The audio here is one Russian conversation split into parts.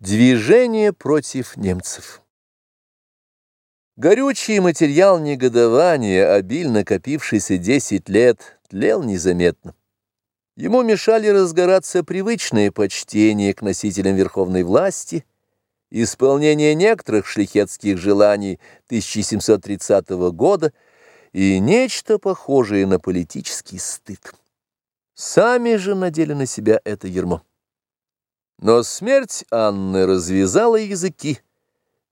Движение против немцев. Горючий материал негодования, обильно копившийся десять лет, тлел незаметно. Ему мешали разгораться привычное почтение к носителям верховной власти, исполнение некоторых шлихетских желаний 1730 года и нечто похожее на политический стыд. Сами же надели на себя это ермо. Но смерть Анны развязала языки.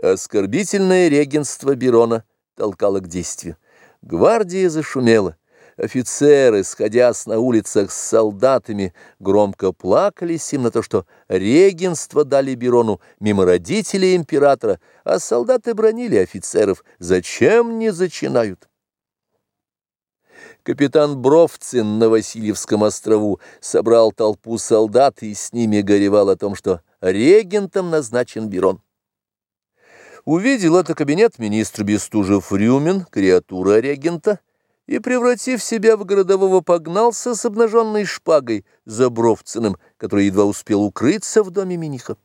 Оскорбительное регенство Берона толкало к действию. Гвардия зашумела. Офицеры, сходясь на улицах с солдатами, громко плакались им на то, что регенство дали Берону мимо родителей императора, а солдаты бронили офицеров. Зачем не зачинают? Капитан Бровцин на Васильевском острову собрал толпу солдат и с ними горевал о том, что регентом назначен Берон. Увидел это кабинет министра Бестужев-Рюмин, креатура регента, и, превратив себя в городового, погнался с обнаженной шпагой за Бровциным, который едва успел укрыться в доме Миниха.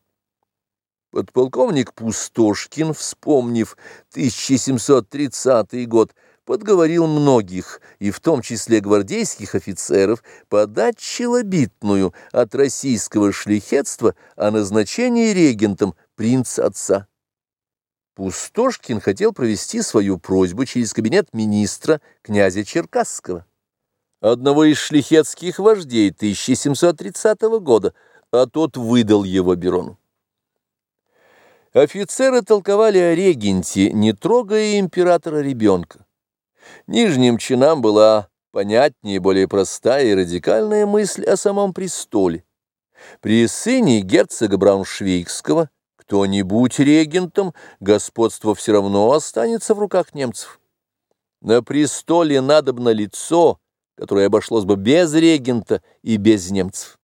Подполковник Пустошкин, вспомнив 1730 год, подговорил многих, и в том числе гвардейских офицеров, подать челобитную от российского шлихетства о назначении регентом принца отца. Пустошкин хотел провести свою просьбу через кабинет министра князя Черкасского, одного из шлихетских вождей 1730 года, а тот выдал его Берону. Офицеры толковали о регенте, не трогая императора ребенка. Нижним чинам была понятнее, более простая и радикальная мысль о самом престоле. При сыне герцога Брауншвейгского кто-нибудь регентом, господство все равно останется в руках немцев. На престоле надобно лицо, которое обошлось бы без регента и без немцев.